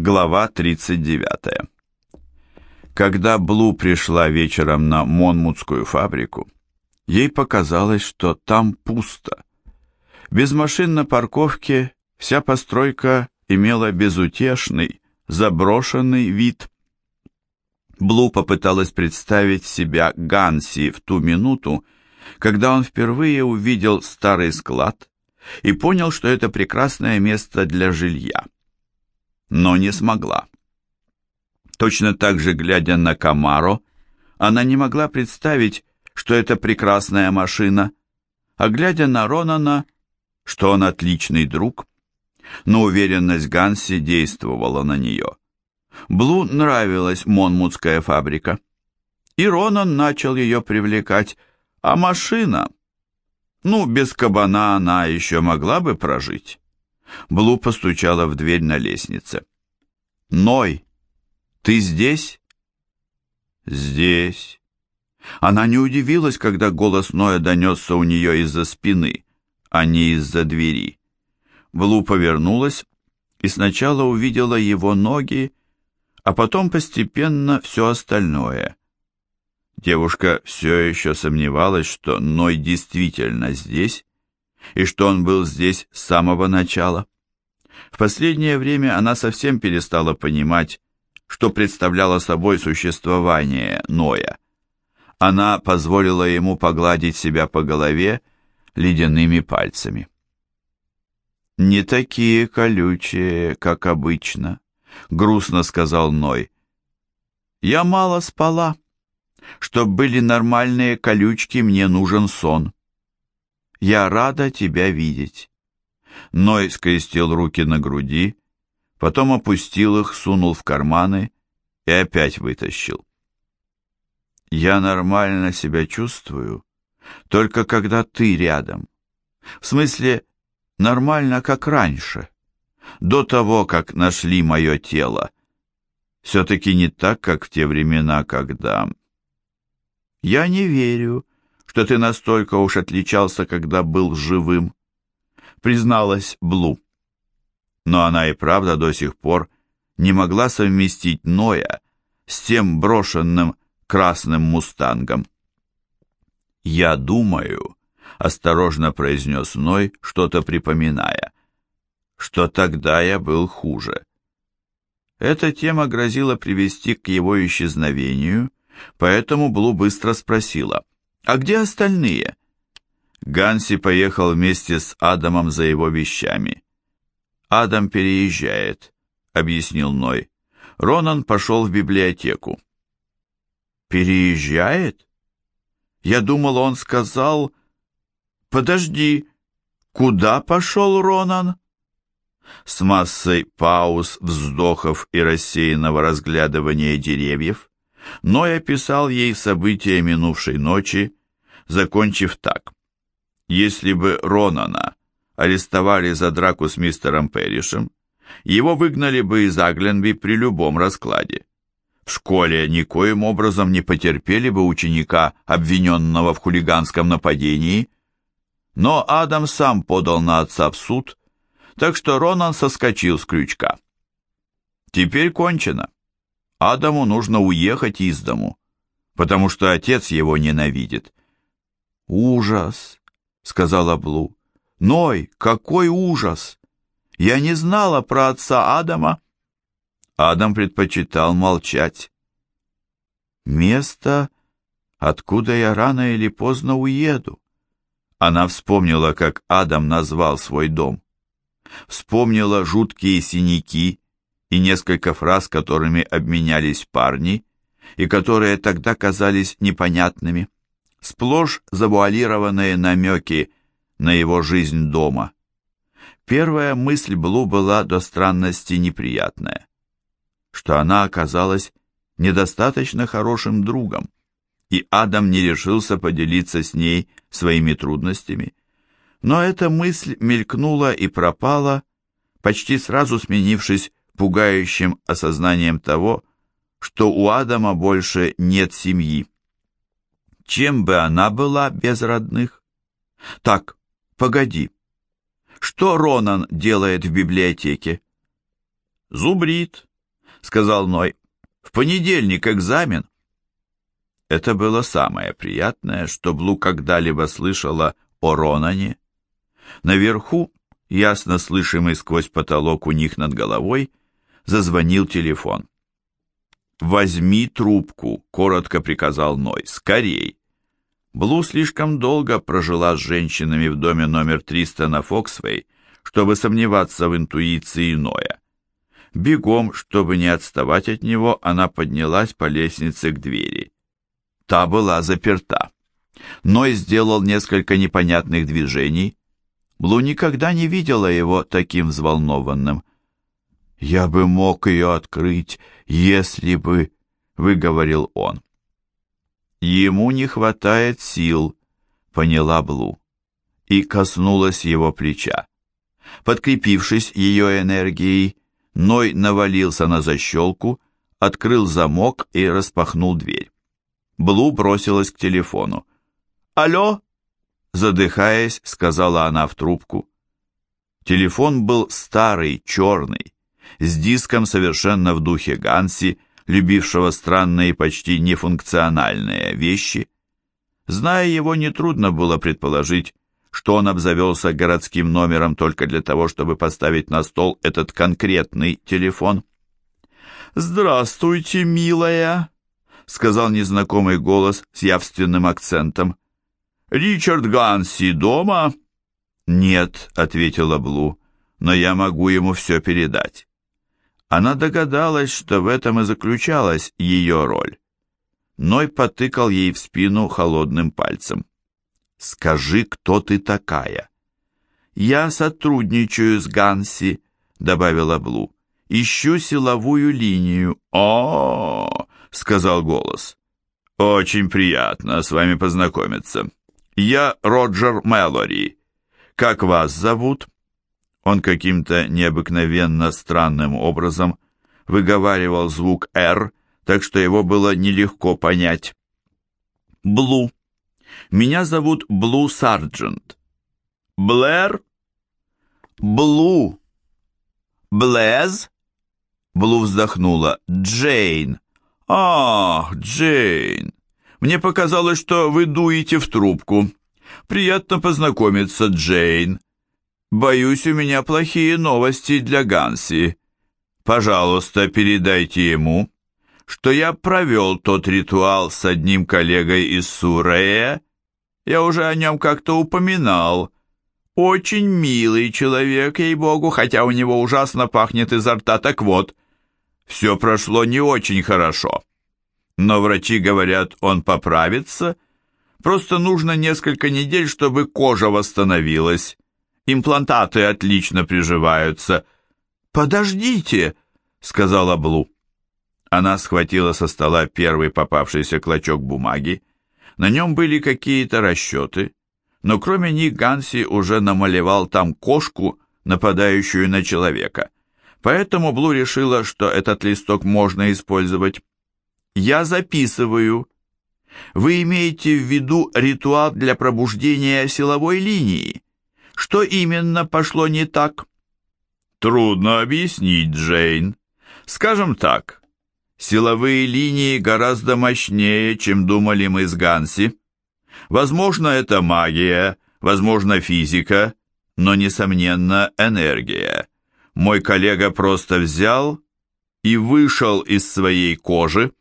Глава 39. Когда Блу пришла вечером на Монмутскую фабрику, ей показалось, что там пусто. Без машин на парковке вся постройка имела безутешный, заброшенный вид. Блу попыталась представить себя Ганси в ту минуту, когда он впервые увидел старый склад и понял, что это прекрасное место для жилья. Но не смогла. Точно так же, глядя на Камаро, она не могла представить, что это прекрасная машина, а глядя на Ронана, что он отличный друг. Но уверенность Ганси действовала на нее. Блу нравилась Монмутская фабрика. И Ронан начал ее привлекать, а машина... Ну, без кабана она еще могла бы прожить. Блу постучала в дверь на лестнице. «Ной, ты здесь?» «Здесь». Она не удивилась, когда голос Ноя донесся у нее из-за спины, а не из-за двери. Блу повернулась и сначала увидела его ноги, а потом постепенно все остальное. Девушка все еще сомневалась, что Ной действительно здесь, и что он был здесь с самого начала. В последнее время она совсем перестала понимать, что представляло собой существование Ноя. Она позволила ему погладить себя по голове ледяными пальцами. «Не такие колючие, как обычно», — грустно сказал Ной. «Я мало спала». Чтоб были нормальные колючки, мне нужен сон. Я рада тебя видеть. Ной скрестил руки на груди, потом опустил их, сунул в карманы и опять вытащил. Я нормально себя чувствую, только когда ты рядом. В смысле, нормально, как раньше, до того, как нашли мое тело. Все-таки не так, как в те времена, когда... «Я не верю, что ты настолько уж отличался, когда был живым», призналась Блу. Но она и правда до сих пор не могла совместить Ноя с тем брошенным красным мустангом. «Я думаю», — осторожно произнес Ной, что-то припоминая, «что тогда я был хуже». Эта тема грозила привести к его исчезновению, Поэтому Блу быстро спросила, «А где остальные?» Ганси поехал вместе с Адамом за его вещами. «Адам переезжает», — объяснил Ной. Ронан пошел в библиотеку. «Переезжает?» Я думал, он сказал... «Подожди, куда пошел Ронан?» С массой пауз, вздохов и рассеянного разглядывания деревьев Ной описал ей события минувшей ночи, закончив так. Если бы Ронана арестовали за драку с мистером Перришем, его выгнали бы из Агленби при любом раскладе. В школе никоим образом не потерпели бы ученика, обвиненного в хулиганском нападении, но Адам сам подал на отца в суд, так что Ронан соскочил с крючка. Теперь кончено. Адаму нужно уехать из дому, потому что отец его ненавидит. «Ужас!» — сказала Блу. «Ной, какой ужас! Я не знала про отца Адама». Адам предпочитал молчать. «Место, откуда я рано или поздно уеду». Она вспомнила, как Адам назвал свой дом. Вспомнила жуткие синяки, и несколько фраз, которыми обменялись парни, и которые тогда казались непонятными, сплошь завуалированные намеки на его жизнь дома. Первая мысль Блу была до странности неприятная, что она оказалась недостаточно хорошим другом, и Адам не решился поделиться с ней своими трудностями. Но эта мысль мелькнула и пропала, почти сразу сменившись пугающим осознанием того, что у Адама больше нет семьи. Чем бы она была без родных? Так, погоди. Что Ронан делает в библиотеке? Зубрит, — сказал Ной. «В понедельник экзамен». Это было самое приятное, что Блу когда-либо слышала о Ронане. Наверху, ясно слышимый сквозь потолок у них над головой, зазвонил телефон. «Возьми трубку», — коротко приказал Ной, — «скорей». Блу слишком долго прожила с женщинами в доме номер 300 на Фоксвей, чтобы сомневаться в интуиции Ноя. Бегом, чтобы не отставать от него, она поднялась по лестнице к двери. Та была заперта. Ной сделал несколько непонятных движений. Блу никогда не видела его таким взволнованным. «Я бы мог ее открыть, если бы...» — выговорил он. «Ему не хватает сил», — поняла Блу, и коснулась его плеча. Подкрепившись ее энергией, Ной навалился на защелку, открыл замок и распахнул дверь. Блу бросилась к телефону. «Алло?» Задыхаясь, сказала она в трубку. Телефон был старый, черный, с диском совершенно в духе Ганси, любившего странные, почти нефункциональные вещи. Зная его, нетрудно было предположить, что он обзавелся городским номером только для того, чтобы поставить на стол этот конкретный телефон. «Здравствуйте, милая», — сказал незнакомый голос с явственным акцентом. «Ричард Ганси дома?» «Нет», — ответила Блу, — «но я могу ему все передать». Она догадалась, что в этом и заключалась ее роль. Ной потыкал ей в спину холодным пальцем. «Скажи, кто ты такая?» «Я сотрудничаю с Ганси», — добавила Блу. «Ищу силовую линию». «О, -о, -о — сказал голос. «Очень приятно с вами познакомиться. Я Роджер Мэлори. Как вас зовут?» Он каким-то необыкновенно странным образом выговаривал звук «Р», так что его было нелегко понять. «Блу. Меня зовут Блу Сарджент». «Блэр?» «Блу». «Блэз?» Блу вздохнула. «Джейн». «Ах, Джейн. Мне показалось, что вы дуете в трубку. Приятно познакомиться, Джейн. Боюсь, у меня плохие новости для Ганси. Пожалуйста, передайте ему, что я провел тот ритуал с одним коллегой из Сурея. Я уже о нем как-то упоминал. Очень милый человек, ей-богу, хотя у него ужасно пахнет изо рта. Так вот, все прошло не очень хорошо. Но врачи говорят, он поправится. Просто нужно несколько недель, чтобы кожа восстановилась. Имплантаты отлично приживаются. Подождите, сказала Блу. Она схватила со стола первый попавшийся клочок бумаги. На нем были какие-то расчеты, но кроме них Ганси уже намалевал там кошку, нападающую на человека. Поэтому Блу решила, что этот листок можно использовать. «Я записываю. Вы имеете в виду ритуал для пробуждения силовой линии?» Что именно пошло не так? Трудно объяснить, Джейн. Скажем так, силовые линии гораздо мощнее, чем думали мы с Ганси. Возможно, это магия, возможно, физика, но, несомненно, энергия. Мой коллега просто взял и вышел из своей кожи.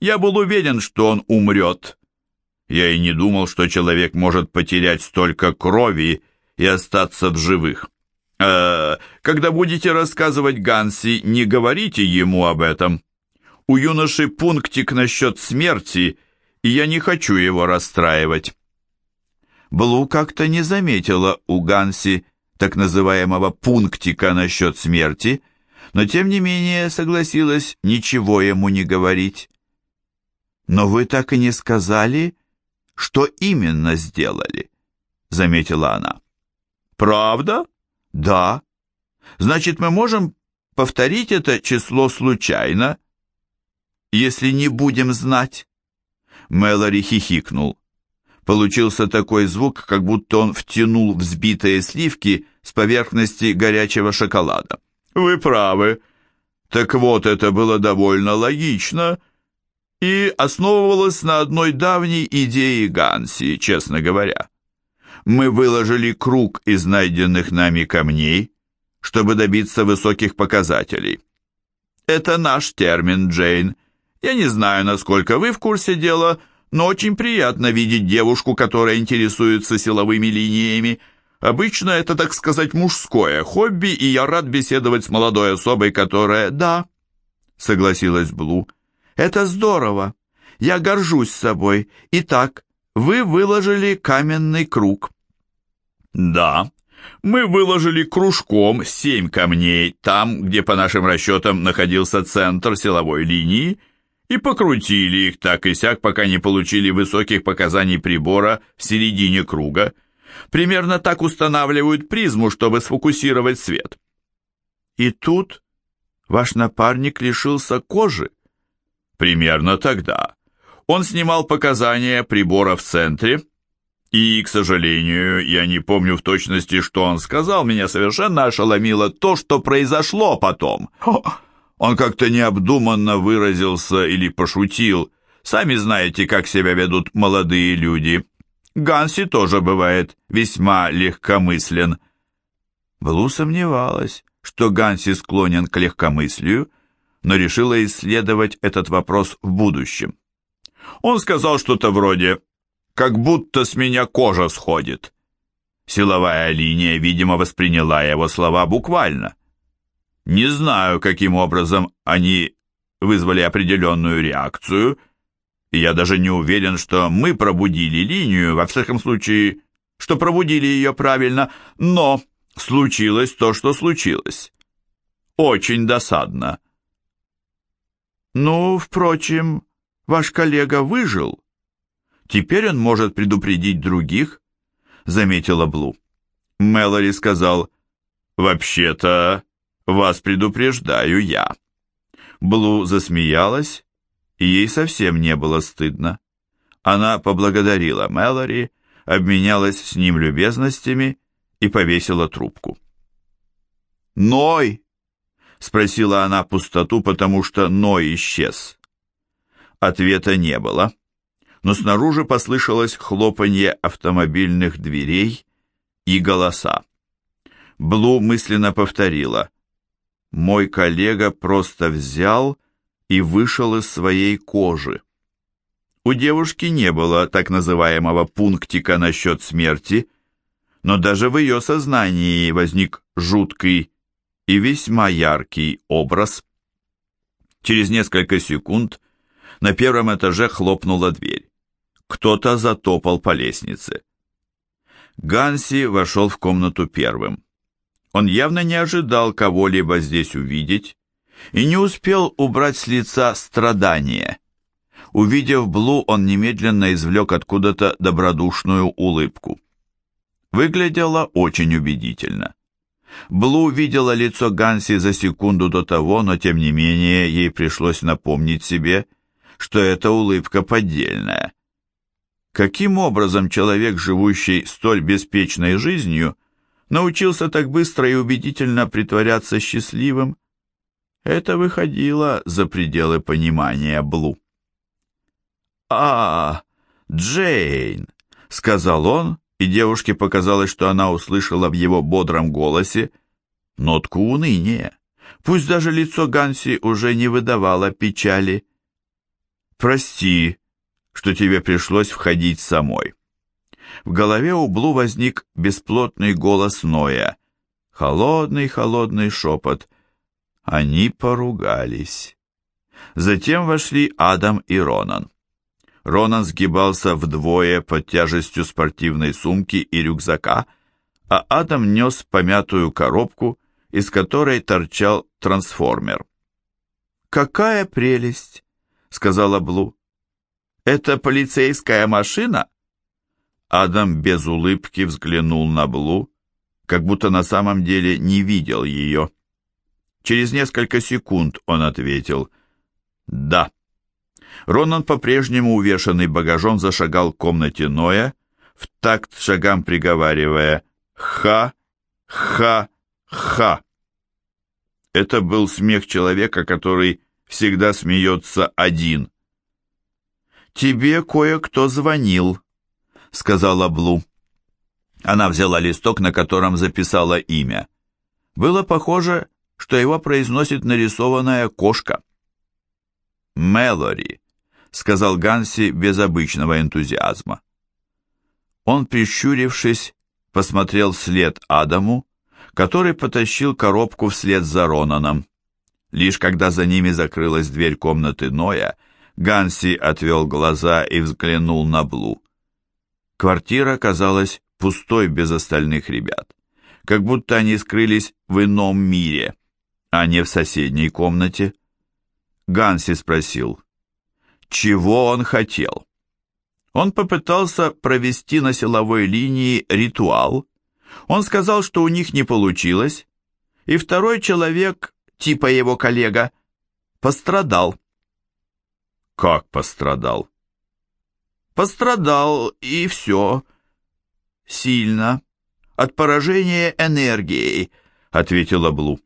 Я был уверен, что он умрет. Я и не думал, что человек может потерять столько крови, и остаться в живых. Э, когда будете рассказывать Ганси, не говорите ему об этом. У юноши пунктик насчет смерти, и я не хочу его расстраивать. Блу как-то не заметила у Ганси так называемого пунктика насчет смерти, но тем не менее согласилась ничего ему не говорить. «Но вы так и не сказали, что именно сделали», — заметила она. Правда? Да. Значит, мы можем повторить это число случайно, если не будем знать? Мэлори хихикнул. Получился такой звук, как будто он втянул взбитые сливки с поверхности горячего шоколада. Вы правы. Так вот, это было довольно логично и основывалось на одной давней идее Ганси, честно говоря. Мы выложили круг из найденных нами камней, чтобы добиться высоких показателей. Это наш термин, Джейн. Я не знаю, насколько вы в курсе дела, но очень приятно видеть девушку, которая интересуется силовыми линиями. Обычно это, так сказать, мужское хобби, и я рад беседовать с молодой особой, которая... Да, согласилась Блу. Это здорово. Я горжусь собой. Итак, вы выложили каменный круг. Да, мы выложили кружком семь камней там, где, по нашим расчетам, находился центр силовой линии, и покрутили их так и сяк, пока не получили высоких показаний прибора в середине круга. Примерно так устанавливают призму, чтобы сфокусировать свет. И тут ваш напарник лишился кожи? Примерно тогда. Он снимал показания прибора в центре, и, к сожалению, я не помню в точности, что он сказал. Меня совершенно ошеломило то, что произошло потом. Он как-то необдуманно выразился или пошутил. Сами знаете, как себя ведут молодые люди. Ганси тоже бывает весьма легкомыслен. Блу сомневалась, что Ганси склонен к легкомыслию, но решила исследовать этот вопрос в будущем. Он сказал что-то вроде «как будто с меня кожа сходит». Силовая линия, видимо, восприняла его слова буквально. Не знаю, каким образом они вызвали определенную реакцию, я даже не уверен, что мы пробудили линию, во всяком случае, что пробудили ее правильно, но случилось то, что случилось. Очень досадно. Ну, впрочем, ваш коллега выжил. Теперь он может предупредить других, заметила Блу. Мэлори сказал, вообще-то вас предупреждаю я. Блу засмеялась, и ей совсем не было стыдно. Она поблагодарила Мэлори, обменялась с ним любезностями и повесила трубку. «Ной!» — спросила она пустоту, потому что Ной исчез. Ответа не было, но снаружи послышалось хлопанье автомобильных дверей и голоса. Блу мысленно повторила «Мой коллега просто взял и вышел из своей кожи». У девушки не было так называемого пунктика насчет смерти, но даже в ее сознании возник жуткий и весьма яркий образ. Через несколько секунд на первом этаже хлопнула дверь. Кто-то затопал по лестнице. Ганси вошел в комнату первым. Он явно не ожидал кого-либо здесь увидеть и не успел убрать с лица страдания. Увидев Блу, он немедленно извлек откуда-то добродушную улыбку. Выглядело очень убедительно. Блу видела лицо Ганси за секунду до того, но тем не менее ей пришлось напомнить себе, что эта улыбка поддельная. Каким образом человек, живущий столь беспечной жизнью, научился так быстро и убедительно притворяться счастливым? Это выходило за пределы понимания Блу. «А, Джейн!» — сказал он, и девушке показалось, что она услышала в его бодром голосе нотку уныния. Пусть даже лицо Ганси уже не выдавало печали. «Прости, что тебе пришлось входить самой». В голове у Блу возник бесплотный голос Ноя. Холодный-холодный шепот. Они поругались. Затем вошли Адам и Ронан. Ронан сгибался вдвое под тяжестью спортивной сумки и рюкзака, а Адам нес помятую коробку, из которой торчал трансформер. «Какая прелесть!» — сказала Блу. «Это полицейская машина?» Адам без улыбки взглянул на Блу, как будто на самом деле не видел ее. Через несколько секунд он ответил «Да». Ронан, по-прежнему увешанный багажом, зашагал к комнате Ноя, в такт шагам приговаривая «Ха! Ха! Ха!». Это был смех человека, который всегда смеется один. «Тебе кое-кто звонил», — сказала Блу. Она взяла листок, на котором записала имя. Было похоже, что его произносит нарисованная кошка. «Мэлори», — сказал Ганси без обычного энтузиазма. Он, прищурившись, посмотрел вслед Адаму, который потащил коробку вслед за Ронаном. Лишь когда за ними закрылась дверь комнаты Ноя, Ганси отвел глаза и взглянул на Блу. Квартира казалась пустой без остальных ребят, как будто они скрылись в ином мире, а не в соседней комнате. Ганси спросил, чего он хотел. Он попытался провести на силовой линии ритуал. Он сказал, что у них не получилось, и второй человек, типа его коллега, пострадал. Как пострадал? Пострадал, и все. Сильно. От поражения энергией, ответила Блу.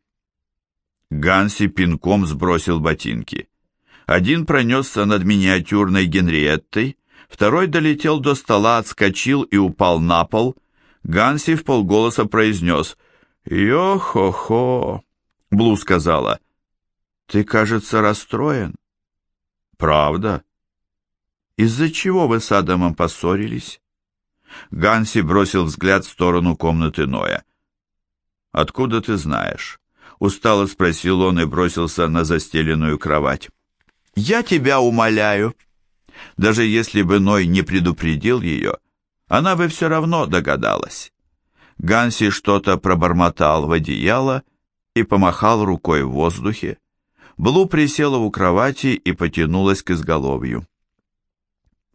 Ганси пинком сбросил ботинки. Один пронесся над миниатюрной Генриеттой, второй долетел до стола, отскочил и упал на пол. Ганси в полголоса произнес «Йо-хо-хо». Блу сказала «Ты, кажется, расстроен». «Правда?» «Из-за чего вы с Адамом поссорились?» Ганси бросил взгляд в сторону комнаты Ноя. «Откуда ты знаешь?» Устало спросил он и бросился на застеленную кровать. «Я тебя умоляю!» Даже если бы Ной не предупредил ее, она бы все равно догадалась. Ганси что-то пробормотал в одеяло и помахал рукой в воздухе. Блу присела у кровати и потянулась к изголовью.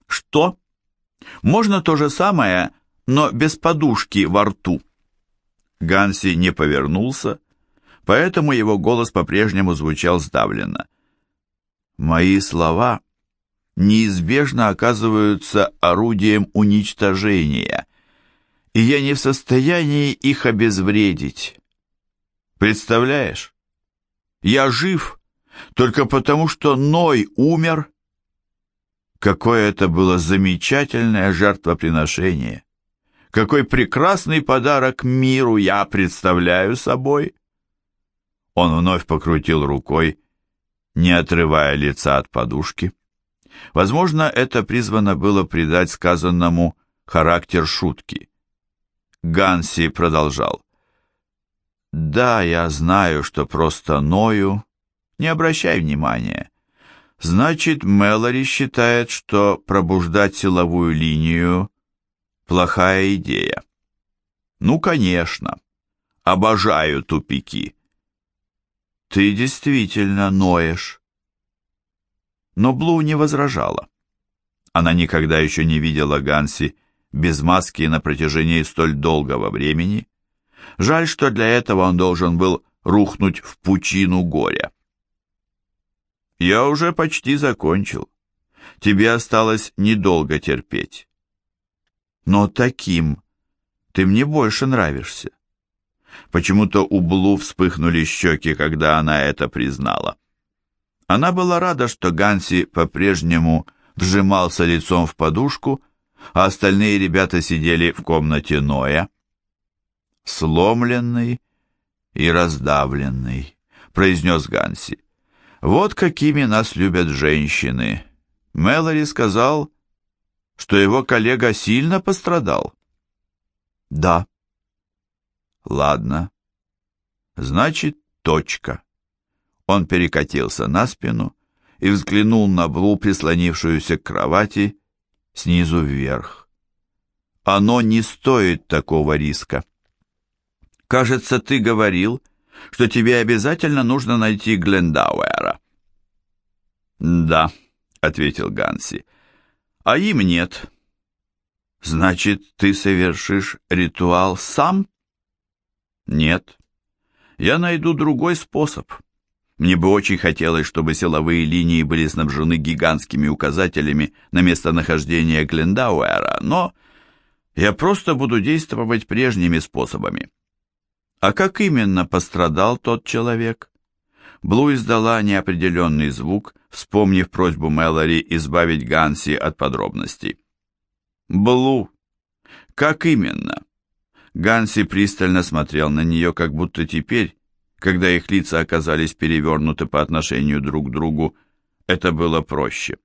«Что? Можно то же самое, но без подушки во рту?» Ганси не повернулся, поэтому его голос по-прежнему звучал сдавленно. «Мои слова неизбежно оказываются орудием уничтожения, и я не в состоянии их обезвредить. Представляешь? Я жив только потому, что Ной умер. Какое это было замечательное жертвоприношение! Какой прекрасный подарок миру я представляю собой! Он вновь покрутил рукой, не отрывая лица от подушки. Возможно, это призвано было придать сказанному характер шутки. Ганси продолжал. «Да, я знаю, что просто ною, не обращай внимания. Значит, Мэлори считает, что пробуждать силовую линию – плохая идея. Ну, конечно. Обожаю тупики. Ты действительно ноешь. Но Блу не возражала. Она никогда еще не видела Ганси без маски на протяжении столь долгого времени. Жаль, что для этого он должен был рухнуть в пучину горя. Я уже почти закончил. Тебе осталось недолго терпеть. Но таким ты мне больше нравишься. Почему-то у Блу вспыхнули щеки, когда она это признала. Она была рада, что Ганси по-прежнему вжимался лицом в подушку, а остальные ребята сидели в комнате Ноя. «Сломленный и раздавленный», — произнес Ганси. Вот какими нас любят женщины. Мэлори сказал, что его коллега сильно пострадал. Да. Ладно. Значит, точка. Он перекатился на спину и взглянул на Блу, прислонившуюся к кровати, снизу вверх. Оно не стоит такого риска. Кажется, ты говорил, тебе обязательно нужно найти Глендауэра. «Да», — ответил Ганси, — «а им нет». «Значит, ты совершишь ритуал сам?» «Нет. Я найду другой способ. Мне бы очень хотелось, чтобы силовые линии были снабжены гигантскими указателями на местонахождение Глендауэра, но я просто буду действовать прежними способами. А как именно пострадал тот человек? Блу издала неопределенный звук, вспомнив просьбу Мэлори избавить Ганси от подробностей. «Блу! Как именно?» Ганси пристально смотрел на нее, как будто теперь, когда их лица оказались перевернуты по отношению друг к другу, это было проще.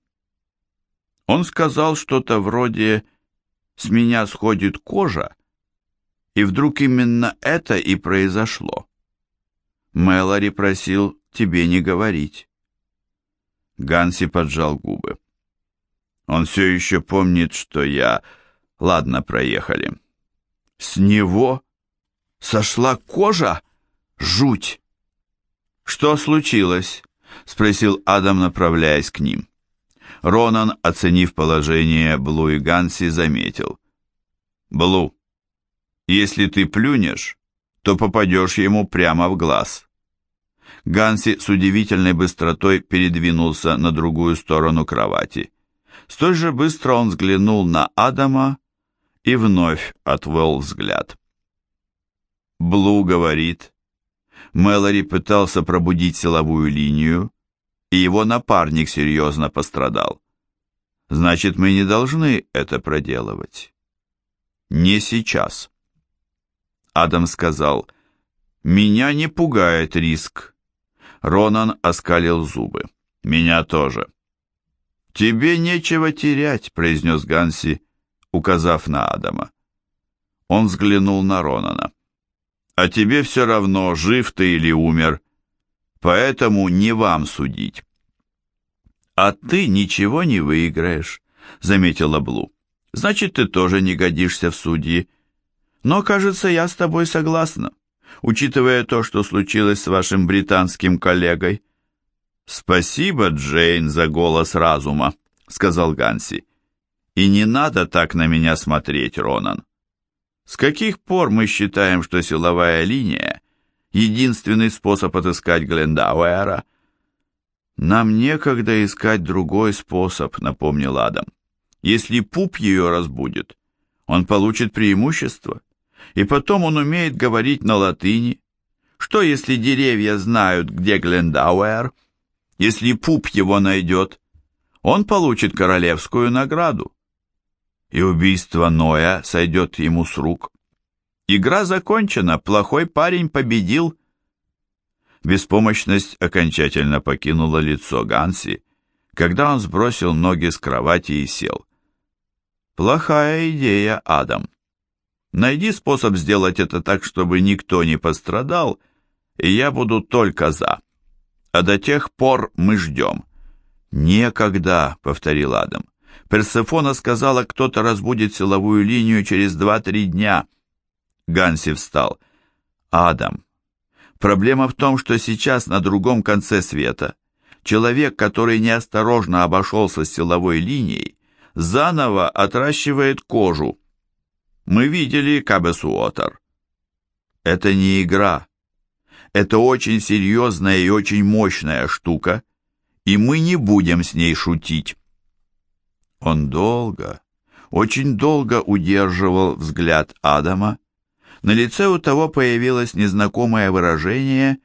Он сказал что-то вроде «с меня сходит кожа», и вдруг именно это и произошло. Мэлори просил тебе не говорить. Ганси поджал губы. Он все еще помнит, что я... Ладно, проехали. С него сошла кожа? Жуть! Что случилось? Спросил Адам, направляясь к ним. Ронан, оценив положение Блу и Ганси, заметил. «Блу, если ты плюнешь, то попадешь ему прямо в глаз». Ганси с удивительной быстротой передвинулся на другую сторону кровати. Столь же быстро он взглянул на Адама и вновь отвел взгляд. Блу говорит, Мэлори пытался пробудить силовую линию, и его напарник серьезно пострадал. Значит, мы не должны это проделывать. Не сейчас. Адам сказал, «Меня не пугает риск. Ронан оскалил зубы. «Меня тоже». «Тебе нечего терять», — произнес Ганси, указав на Адама. Он взглянул на Ронана. «А тебе все равно, жив ты или умер, поэтому не вам судить». «А ты ничего не выиграешь», — заметила Блу. «Значит, ты тоже не годишься в судьи. Но, кажется, я с тобой согласна учитывая то, что случилось с вашим британским коллегой. «Спасибо, Джейн, за голос разума», — сказал Ганси. «И не надо так на меня смотреть, Ронан. С каких пор мы считаем, что силовая линия — единственный способ отыскать Глендауэра?» «Нам некогда искать другой способ», — напомнил Адам. «Если пуп ее разбудит, он получит преимущество и потом он умеет говорить на латыни. Что, если деревья знают, где Глендауэр? Если пуп его найдет, он получит королевскую награду. И убийство Ноя сойдет ему с рук. Игра закончена, плохой парень победил. Беспомощность окончательно покинула лицо Ганси, когда он сбросил ноги с кровати и сел. Плохая идея, Адам. Найди способ сделать это так, чтобы никто не пострадал, и я буду только за. А до тех пор мы ждем». «Некогда», — повторил Адам. «Персефона сказала, кто-то разбудит силовую линию через два-три дня». Ганси встал. «Адам, проблема в том, что сейчас на другом конце света человек, который неосторожно обошелся с силовой линией, заново отращивает кожу, мы видели Кабесуотер. Это не игра. Это очень серьезная и очень мощная штука, и мы не будем с ней шутить. Он долго, очень долго удерживал взгляд Адама. На лице у того появилось незнакомое выражение,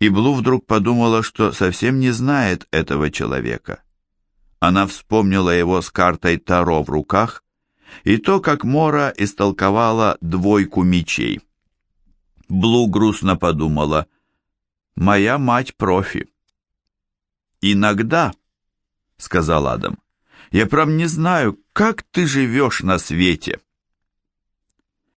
и Блу вдруг подумала, что совсем не знает этого человека. Она вспомнила его с картой Таро в руках и то, как Мора истолковала двойку мечей. Блу грустно подумала, «Моя мать профи». «Иногда», — сказал Адам, — «я прям не знаю, как ты живешь на свете».